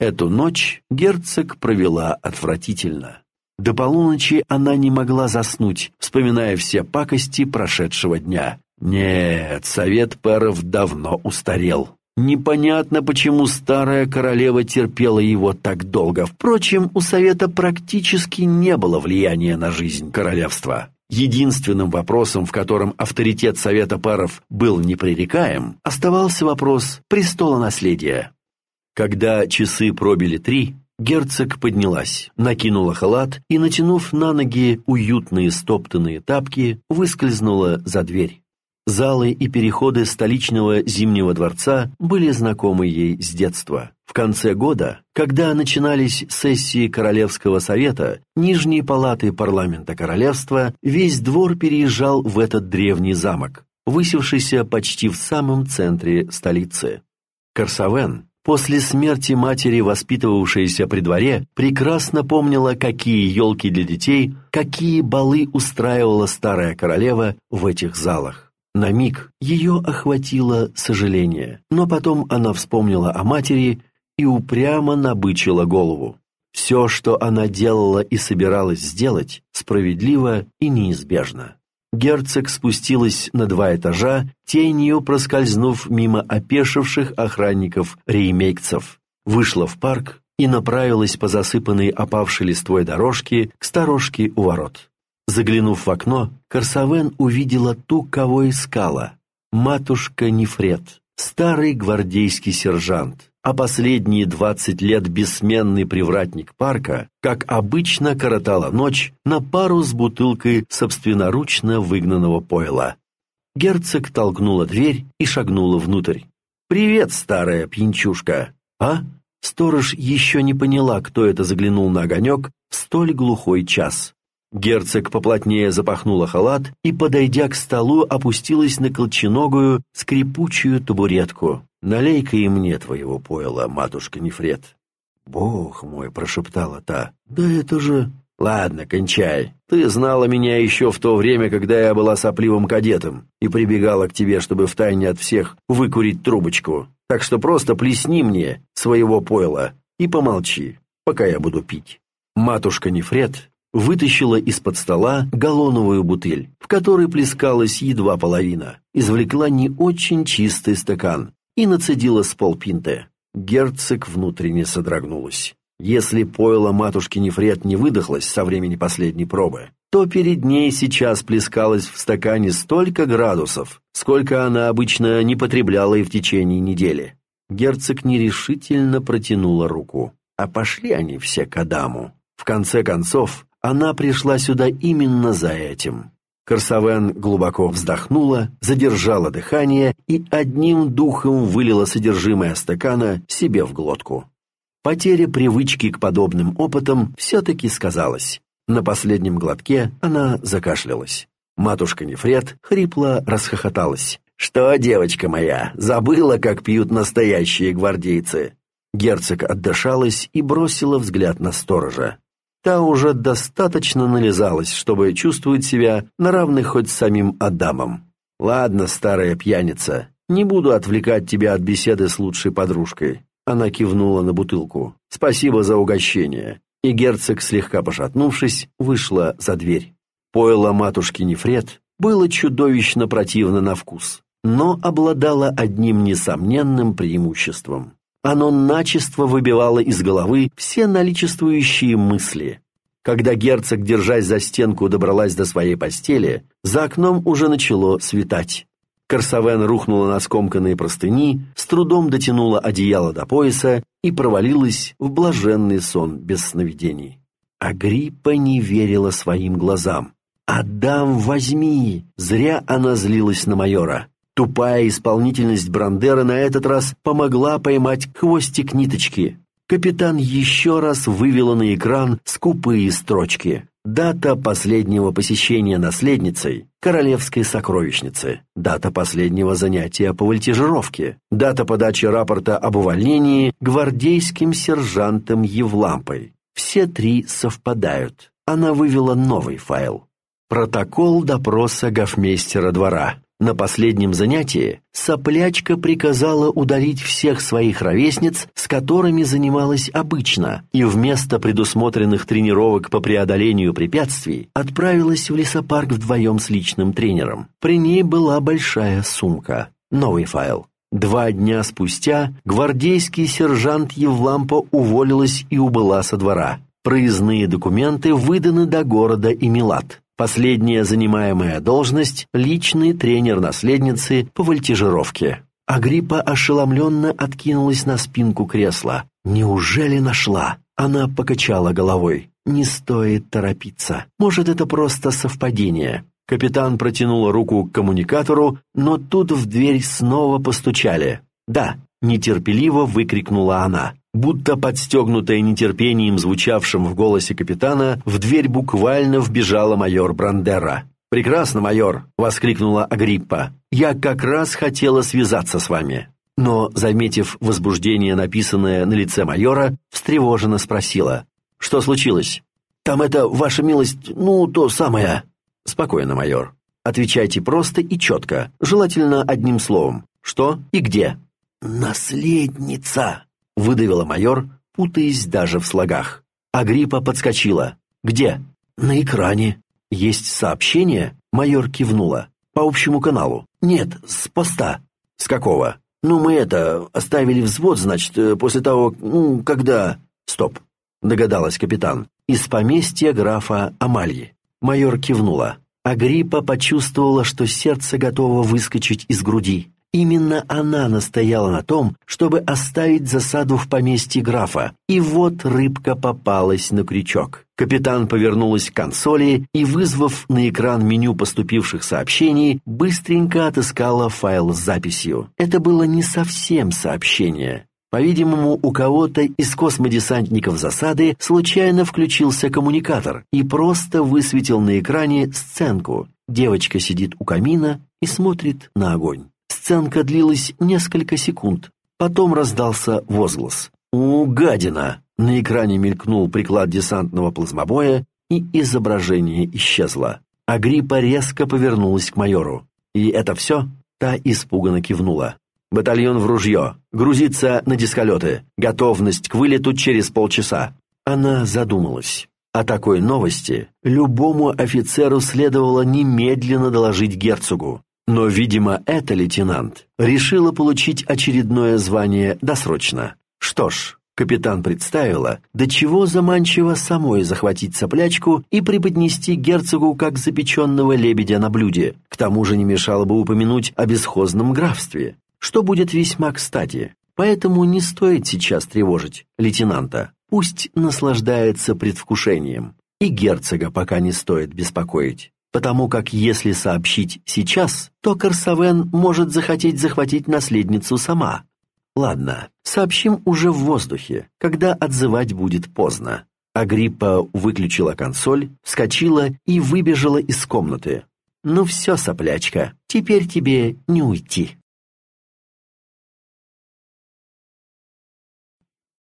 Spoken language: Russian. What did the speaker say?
Эту ночь герцог провела отвратительно. До полуночи она не могла заснуть, вспоминая все пакости прошедшего дня. Нет, совет пэров давно устарел. Непонятно, почему старая королева терпела его так долго. Впрочем, у совета практически не было влияния на жизнь королевства. Единственным вопросом, в котором авторитет Совета паров был непререкаем, оставался вопрос престола наследия. Когда часы пробили три, герцог поднялась, накинула халат и, натянув на ноги уютные стоптанные тапки, выскользнула за дверь. Залы и переходы столичного Зимнего дворца были знакомы ей с детства. В конце года, когда начинались сессии Королевского совета, нижние палаты парламента королевства, весь двор переезжал в этот древний замок, высевшийся почти в самом центре столицы. Корсавен, после смерти матери, воспитывавшаяся при дворе, прекрасно помнила, какие елки для детей, какие балы устраивала старая королева в этих залах. На миг ее охватило сожаление, но потом она вспомнила о матери и упрямо набычила голову. Все, что она делала и собиралась сделать, справедливо и неизбежно. Герцог спустилась на два этажа, тенью проскользнув мимо опешивших охранников-реймейкцев, вышла в парк и направилась по засыпанной опавшей листвой дорожке к сторожке у ворот. Заглянув в окно, Корсавен увидела ту, кого искала. Матушка Нефред, старый гвардейский сержант, а последние двадцать лет бессменный привратник парка, как обычно коротала ночь на пару с бутылкой собственноручно выгнанного пойла. Герцог толкнула дверь и шагнула внутрь. «Привет, старая пьянчушка!» «А?» Сторож еще не поняла, кто это заглянул на огонек в столь глухой час. Герцог поплотнее запахнула халат и, подойдя к столу, опустилась на колченогую, скрипучую табуретку. «Налей-ка и мне твоего пойла, матушка Нефред». «Бог мой!» — прошептала та. «Да это же...» «Ладно, кончай. Ты знала меня еще в то время, когда я была сопливым кадетом и прибегала к тебе, чтобы втайне от всех выкурить трубочку. Так что просто плесни мне своего пойла и помолчи, пока я буду пить». Матушка Нефред вытащила из-под стола галлоновую бутыль, в которой плескалась едва половина, извлекла не очень чистый стакан и нацедила с полпинты. Герцог внутренне содрогнулась. Если пойло матушки Нефред не выдохлось со времени последней пробы, то перед ней сейчас плескалось в стакане столько градусов, сколько она обычно не потребляла и в течение недели. Герцог нерешительно протянула руку. А пошли они все к Адаму. В конце концов, она пришла сюда именно за этим. Корсавен глубоко вздохнула, задержала дыхание и одним духом вылила содержимое стакана себе в глотку. Потеря привычки к подобным опытам все-таки сказалась. На последнем глотке она закашлялась. Матушка Нефред хрипло расхохоталась. «Что, девочка моя, забыла, как пьют настоящие гвардейцы?» Герцог отдышалась и бросила взгляд на сторожа. Та уже достаточно нализалась, чтобы чувствовать себя на равных хоть с самим Адамом. «Ладно, старая пьяница, не буду отвлекать тебя от беседы с лучшей подружкой». Она кивнула на бутылку. «Спасибо за угощение». И герцог, слегка пошатнувшись, вышла за дверь. Пойло матушки Нефред было чудовищно противно на вкус, но обладало одним несомненным преимуществом. Оно начисто выбивало из головы все наличествующие мысли. Когда герцог, держась за стенку, добралась до своей постели, за окном уже начало светать. Корсавен рухнула на скомканные простыни, с трудом дотянула одеяло до пояса и провалилась в блаженный сон без сновидений. Агриппа не верила своим глазам. «Адам, возьми!» Зря она злилась на майора. Тупая исполнительность Брандера на этот раз помогла поймать хвостик ниточки. Капитан еще раз вывела на экран скупые строчки. Дата последнего посещения наследницей – королевской сокровищницы. Дата последнего занятия по вольтежировке. Дата подачи рапорта об увольнении гвардейским сержантом Евлампой. Все три совпадают. Она вывела новый файл. Протокол допроса гофмейстера двора. На последнем занятии соплячка приказала удалить всех своих ровесниц, с которыми занималась обычно, и вместо предусмотренных тренировок по преодолению препятствий отправилась в лесопарк вдвоем с личным тренером. При ней была большая сумка. Новый файл. Два дня спустя гвардейский сержант Евлампа уволилась и убыла со двора. Проездные документы выданы до города Эмилат. Последняя занимаемая должность – личный тренер наследницы по вольтижировке. Агриппа ошеломленно откинулась на спинку кресла. «Неужели нашла?» Она покачала головой. «Не стоит торопиться. Может, это просто совпадение». Капитан протянула руку к коммуникатору, но тут в дверь снова постучали. «Да», — нетерпеливо выкрикнула она. Будто подстегнутая нетерпением, звучавшим в голосе капитана, в дверь буквально вбежала майор Брандера. «Прекрасно, майор!» — воскликнула Агриппа. «Я как раз хотела связаться с вами». Но, заметив возбуждение, написанное на лице майора, встревоженно спросила. «Что случилось?» «Там это, ваша милость, ну, то самое». «Спокойно, майор. Отвечайте просто и четко, желательно одним словом. Что и где?» «Наследница!» Выдавила майор, путаясь даже в слогах. Агриппа подскочила. «Где?» «На экране». «Есть сообщение?» Майор кивнула. «По общему каналу?» «Нет, с поста». «С какого?» «Ну, мы это, оставили взвод, значит, э, после того, ну, когда...» «Стоп», — догадалась капитан. «Из поместья графа Амальи». Майор кивнула. Агриппа почувствовала, что сердце готово выскочить из груди. Именно она настояла на том, чтобы оставить засаду в поместье графа, и вот рыбка попалась на крючок. Капитан повернулась к консоли и, вызвав на экран меню поступивших сообщений, быстренько отыскала файл с записью. Это было не совсем сообщение. По-видимому, у кого-то из космодесантников засады случайно включился коммуникатор и просто высветил на экране сценку. Девочка сидит у камина и смотрит на огонь. Сценка длилась несколько секунд. Потом раздался возглас. «У, гадина!» На экране мелькнул приклад десантного плазмобоя, и изображение исчезло. Агриппа резко повернулась к майору. «И это все?» Та испуганно кивнула. «Батальон в ружье. Грузиться на дисколеты. Готовность к вылету через полчаса». Она задумалась. О такой новости любому офицеру следовало немедленно доложить герцогу. Но, видимо, эта лейтенант решила получить очередное звание досрочно. Что ж, капитан представила, до чего заманчиво самой захватить соплячку и преподнести герцогу как запеченного лебедя на блюде. К тому же не мешало бы упомянуть о бесхозном графстве, что будет весьма кстати. Поэтому не стоит сейчас тревожить лейтенанта. Пусть наслаждается предвкушением. И герцога пока не стоит беспокоить потому как если сообщить сейчас, то Корсавен может захотеть захватить наследницу сама. Ладно, сообщим уже в воздухе, когда отзывать будет поздно. Агриппа выключила консоль, вскочила и выбежала из комнаты. «Ну все, соплячка, теперь тебе не уйти».